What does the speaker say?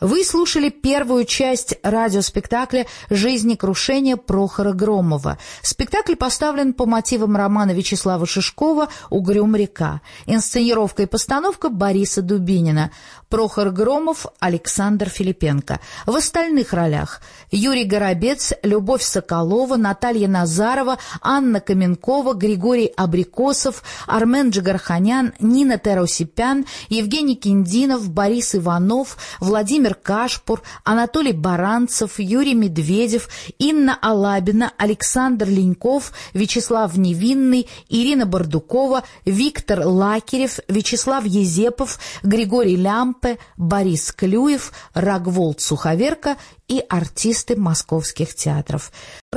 Вы слушали первую часть радиоспектакля «Жизнекрушение» Прохора Громова. Спектакль поставлен по мотивам романа Вячеслава Шишкова «Угрюм река». Инсценировка и постановка Бориса Дубинина. Прохор Громов, Александр Филипенко. В остальных ролях Юрий Горобец, Любовь Соколова, Наталья Назарова, Анна Каменкова, Григорий Абрикосов, Армен Джигарханян, Нина Теросипян, Евгений Киндинов, Борис Иванов, Владимир Кашпур, Анатолий Баранцев, Юрий Медведев, Инна Алабина, Александр Леньков, Вячеслав Невинный, Ирина Бардукова, Виктор Лакерев, Вячеслав Езепов, Григорий Лямп, Лампе, Борис Клюев, Рогволд Суховерка и артисты московских театров.